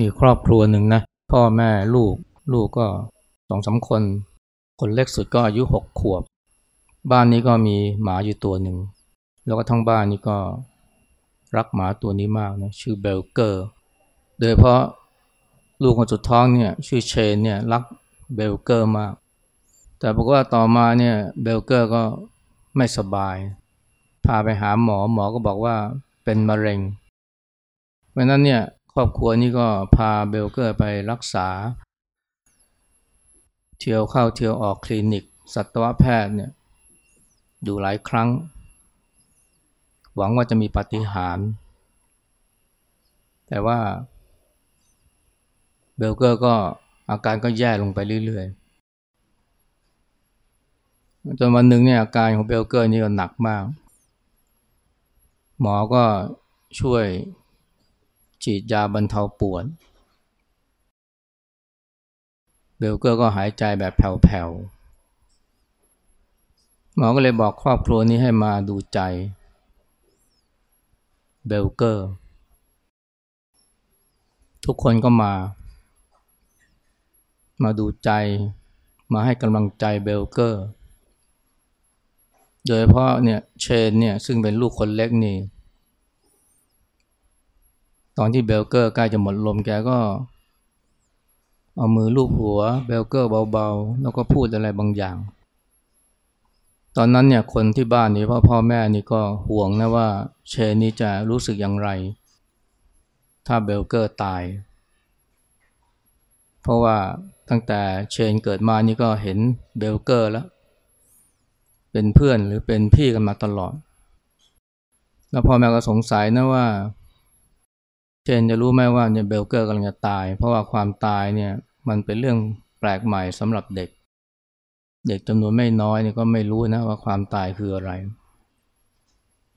มีครอบครัวหนึ่งนะ พ่อแม่ลูกลูกก็สองสาคน คนเล็กสุดก็อายุหกขวบ บ้านนี้ก็มีหมาอยู่ตัวหนึ่ง แล้วก็ทั้งบ้านนี้ก็รักหมาตัวนี้มากนะชื่อเบลเกอร์ โดยเพราะลูกคนสุดท้องเนี่ยชื่อเชนเนี่ยรักเบลเกอร์มาก แต่ปรากฏว่าต่อมาเนี่ยเบลเกอร์ก็ไม่สบาย พาไปหาหมอหมอก็บอกว่าเป็นมะเร็ง เพราะนั้นเนี่ย ครอบครัวนี้ก็พาเบลเกอร์ไปรักษา เที่ยวเข้าเที่ยวออกคลินิก สัตวแพทย์เนี่ยดูหลายครั้ง หวังว่าจะมีปาฏิหาริย์ แต่ว่าเบลเกอร์ก็อาการก็แย่ลงไปเรื่อยๆ จนวันหนึ่งเนี่ยอาการของเบลเกอร์นี่ก็หนักมาก หมอก็ช่วย ฉีดยาบรรเทาปวด เบลเกอร์ก็หายใจแบบแผ่วๆ หมอก็เลยบอกครอบครัวนี้ให้มาดูใจ เบลเกอร์ ทุกคนก็มา มาดูใจ มาให้กำลังใจเบลเกอร์ โดยเฉพาะเนี่ยเชนเนี่ยซึ่งเป็นลูกคนเล็กนี่ ตอนที่เบลเกอร์ใกล้จะหมดลมแกก็ เอามือลูบหัวเบลเกอร์เบาๆ แล้วก็พูดอะไรบางอย่าง ตอนนั้นเนี่ยคนที่บ้านนี่พ่อพ่อแม่นี่ก็ห่วงนะว่าเชนนี่จะรู้สึกอย่างไร ถ้าเบลเกอร์ตาย เพราะว่าตั้งแต่เชนเกิดมานี่ก็เห็นเบลเกอร์แล้ว เป็นเพื่อนหรือเป็นพี่กันมาตลอด แล้วพ่อแม่ก็สงสัยนะว่า เชนจะรู้ไหมว่าเนี่ยเบลเกอร์กำลังจะตาย เพราะว่าความตายเนี่ยมันเป็นเรื่องแปลกใหม่สำหรับเด็ก เด็กจำนวนไม่น้อยเนี่ยก็ไม่รู้นะว่าความตายคืออะไร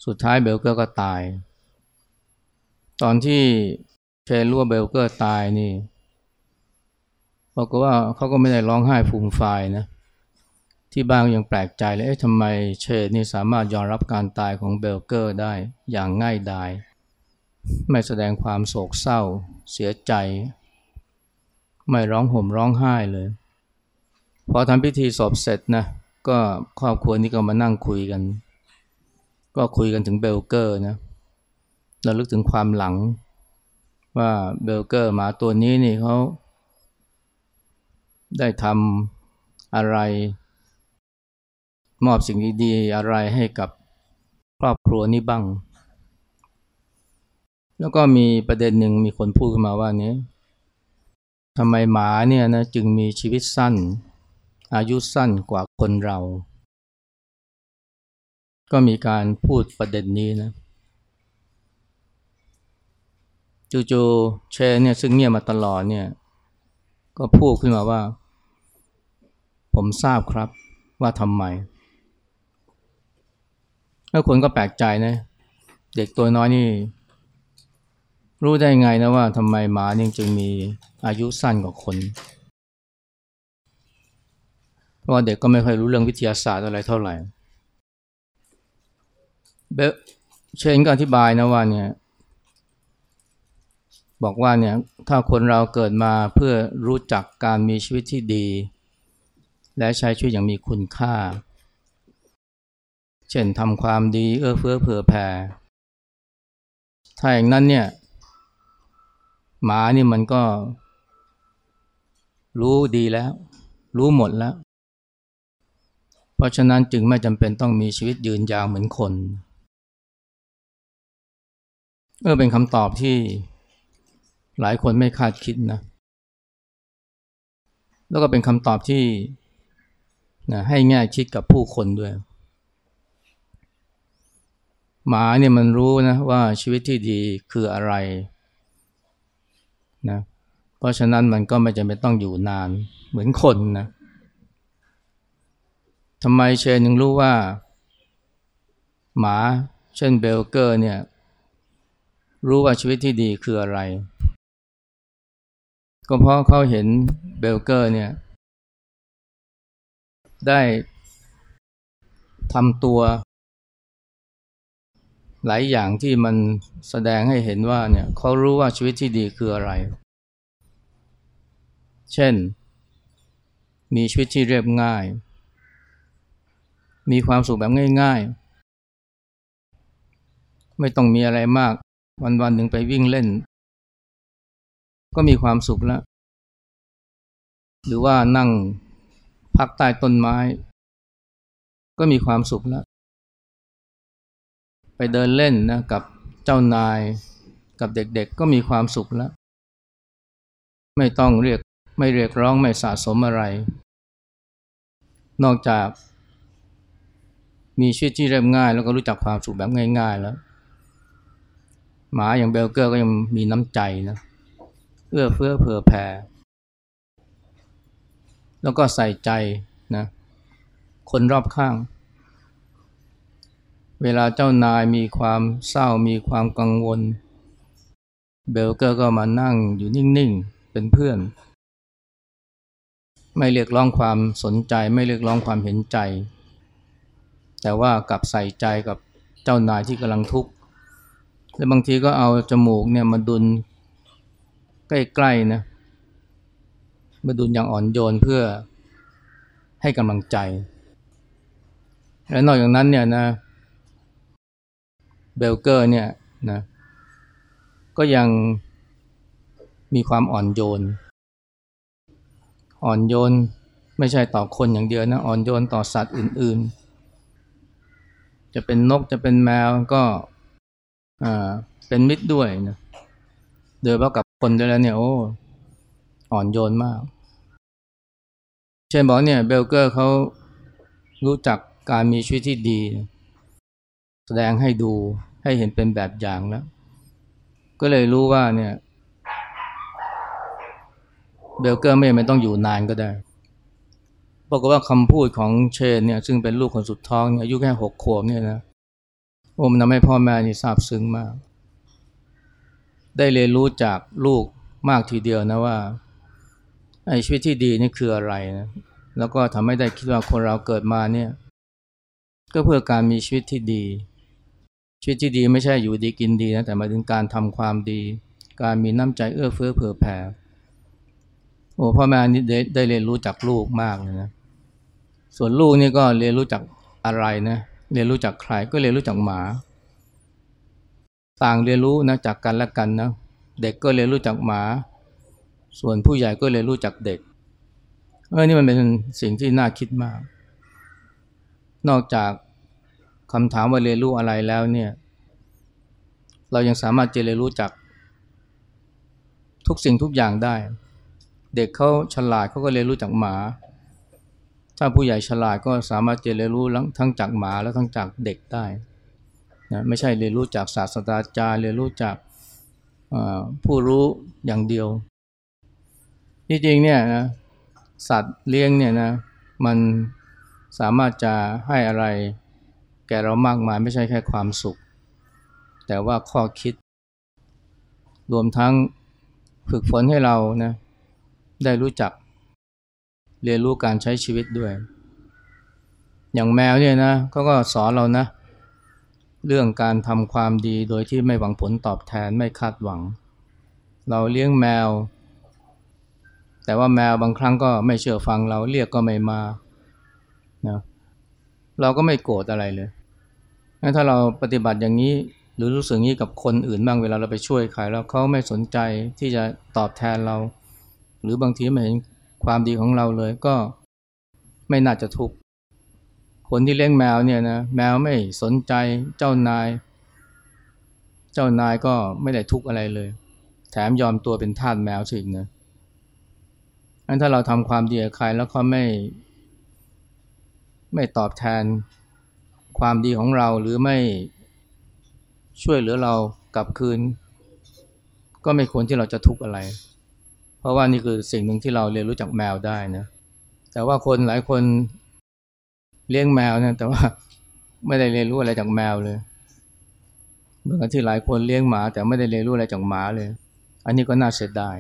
สุดท้ายเบลเกอร์ก็ตาย ตอนที่เชนรู้ว่าเบลเกอร์ตายนี่บอกว่าเขาก็ไม่ได้ร้องไห้ฟูมฟายนะที่บ้านยังแปลกใจเลยเอ๊ะทำไมเชนนี่สามารถยอมรับการตายของเบลเกอร์ได้อย่างง่ายดาย ไม่แสดงความโศกเศร้า เสียใจ ไม่ร้องห่มร้องไห้เลย พอทำพิธีศพเสร็จนะก็ครอบครัวนี้ก็มานั่งคุยกัน ก็คุยกันถึงเบลเกอร์นะรำลึกถึงความหลังว่าเบลเกอร์หมาตัวนี้นี่เขาได้ทำอะไร มอบสิ่งดีๆอะไรให้กับครอบครัวนี้บ้าง แล้วก็มีประเด็นหนึ่งมีคนพูดขึ้นมาว่าเนี้ยทำไมหมาเนี่ยนะจึงมีชีวิตสั้น อายุสั้นกว่าคนเรา ก็มีการพูดประเด็นนี้นะจู่ๆเชเนี่ยซึ่งเงียบมาตลอดเนี่ยก็พูดขึ้นมาว่า ผมทราบครับว่าทำไมแล้วคนก็แปลกใจนะ เด็กตัวน้อยนี่ รู้ได้ไงนะว่าทำไมหมาเนี่ยจึงมีอายุสั้นกว่าคน เพราะาเด็กก็ไม่ค่อยรู้เรื่องวิทยาศาสตร์อะไรเท่าไหร่เบเชนก็อธิบายนะว่าเนี่ยบอกว่าเนี่ยถ้าคนเราเกิดมาเพื่อรู้จักการมีชีวิตที่ดี และใช้ชีวิตอย่างมีคุณค่า เช่นทำความดีเอื้อเฟื้อเผื่อแผ่ถ้าอย่างนั้นเนี่ย หมานี่มันก็ รู้ดีแล้ว รู้หมดแล้ว เพราะฉะนั้นจึงไม่จำเป็นต้องมีชีวิตยืนยาวเหมือนคนเออเป็นคำตอบที่หลายคนไม่คาดคิดนะ แล้วก็เป็นคำตอบที่นะให้แง่คิดกับผู้คนด้วย หมาเนี่ยมันรู้นะว่าชีวิตที่ดีคืออะไร นะเพราะฉะนั้นมันก็ไม่จำเป็นต้องอยู่นานเหมือนคนนะทำไมเชนยังรู้ว่า หมาเช่นเบลเกอร์เนี่ยรู้ว่าชีวิตที่ดีคืออะไร ก็เพราะเขาเห็นเบลเกอร์เนี่ยได้ทำตัว หลายอย่างที่มันแสดงให้เห็นว่าเนี่ยเขารู้ว่าชีวิตที่ดีคืออะไร เช่น มีชีวิตที่เรียบง่าย มีความสุขแบบง่าย ๆ ไม่ต้องมีอะไรมาก วันๆหนึ่งไปวิ่งเล่น ก็มีความสุขแล้ว หรือว่านั่งพักใต้ต้นไม้ ก็มีความสุขแล้ว ไปเดินเล่นนะกับเจ้านายกับเด็กๆก็มีความสุขแล้ว ไม่ต้องเรียกไม่เรียกร้องไม่สะสมอะไร นอกจาก มีชีวิตที่เรียบง่าย แล้วก็รู้จักความสุขแบบง่าย ๆ แล้ว หมาอย่างเบลเกอร์ก็ยังมีน้ำใจนะเอื้อเฟื้อเผื่อแผ่แล้วก็ใส่ใจนะคนรอบข้าง เวลาเจ้านายมีความเศร้ามีความกังวล เบลเกอร์ก็มานั่งอยู่นิ่งๆ เป็นเพื่อน ไม่เรียกร้องความสนใจไม่เรียกร้องความเห็นใจ แต่ว่ากลับใส่ใจกับเจ้านายที่กำลังทุกข์และบางทีก็เอาจมูกเนี่ยมาดุลใกล้ๆนะมาดุลอย่างอ่อนโยนเพื่อให้กำลังใจ และนอกจากนั้นเนี่ยนะ บลเกอร์เนี่ยนะก็ยังมีความอ่อนโยน อ่อนโยนไม่ใช่ต่อคนอย่างเดียวนะ อ่อนโยนต่อสัตว์อื่นๆ จะเป็นนกจะเป็นแมวก็เป็นมิตรด้วยนะโดยเฉพากับคนด้วยแล้วเนี่ยโอ้อ่อนโยนมาก เช่นบอกเนี่ยเบลเกอร์เขารู้จักการมีชีวิตที่ดี แสดงให้ดู ให้เห็นเป็นแบบอย่างแล้ว ก็เลยรู้ว่าเนี่ยเบลเกอร์ไม่ไม่ต้องอยู่นานก็ได้บอกว่าคำพูดของเชนเนี่ยซึ่งเป็นลูกคนสุดท้องอายุแค่หกขวบเนี่ยนะโอ้มันทำให้พ่อแม่นี่ซาบซึ้งมาก ได้เรียนรู้จากลูกมากทีเดียวนะว่าไอ้ชีวิตที่ดีนี่คืออะไรนะแล้วก็ทำให้ได้คิดว่าคนเราเกิดมาเนี่ย ก็เพื่อการมีชีวิตที่ดี ชีวิตที่ดีไม่ใช่อยู่ดีกินดีนะแต่หมายถึงการทำความดี การมีน้ำใจเอื้อเฟื้อเผื่อแผ่โอ้พ่อแม่นี่ได้เรียนรู้จากลูกมากเลยนะส่วนลูกนี่ก็เรียนรู้จากอะไรนะเรียนรู้จากใครก็เรียนรู้จากหมา ต่างเรียนรู้นะจากกันและกันนะเด็กก็เรียนรู้จากหมา ส่วนผู้ใหญ่ก็เลยนรู้จักเด็กเออนี่มันเป็นสิ่งที่น่าคิดมาก นอกจาก คำถามว่าเรียนรู้อะไรแล้วเนี่ย เรายังสามารถจะเรียนรู้จักทุกสิ่งทุกอย่างได้ เด็กเขาฉลาดเขาก็เรียนรู้จากหมา ถ้าผู้ใหญ่ฉลาดก็สามารถจะเรียนรู้ทั้งจากหมาและทั้งจากเด็กได้นะไม่ใช่เรียนรู้จากศาสตราจารย์เรียนรู้จากผู้รู้อย่างเดียวจริงๆเนี่ยนะสัตว์เลี้ยงเนี่ยนะมันสามารถจะให้อะไร แก่เรามากมายไม่ใช่แค่ความสุข แต่ว่าข้อคิด รวมทั้งฝึกฝนให้เรานะได้รู้จัก เรียนรู้การใช้ชีวิตด้วย อย่างแมวเนี่ยนะเขาก็สอนเรานะ เรื่องการทำความดีโดยที่ไม่หวังผลตอบแทนไม่คาดหวัง เราเลี้ยงแมว แต่ว่าแมวบางครั้งก็ไม่เชื่อฟังเราเรียกก็ไม่มา เราก็ไม่โกรธอะไรเลยงั้นถ้าเราปฏิบัติอย่างนี้หรือรู้สึกงี้กับคนอื่นบ้างเวลาเราไปช่วยใครแล้วเขาไม่สนใจที่จะตอบแทนเรา หรือบางทีไม่เห็นความดีของเราเลยก็ไม่น่าจะทุกข์คนที่เลี้ยงแมวเนี่ยนะแมวไม่สนใจเจ้านาย เจ้านายก็ไม่ได้ทุกข์อะไรเลย แถมยอมตัวเป็นทาสแมวสิอีกนะงั้นถ้าเราทำความดีกับใครแล้วเขาไม่ ไม่ตอบแทนความดีของเราหรือไม่ช่วยเหลือเรากลับคืน ก็ไม่ควรที่เราจะทุกข์อะไร เพราะว่านี่คือสิ่งหนึ่งที่เราเรียนรู้จากแมวได้นะแต่ว่าคนหลายคนเลี้ยงแมวนะแต่ว่าไม่ได้เรียนรู้อะไรจากแมวเลยเหมือนกับที่หลายคนเลี้ยงหมา แต่ไม่ได้เรียนรู้อะไรจากหมาเลย อันนี้ก็น่าเสียดาย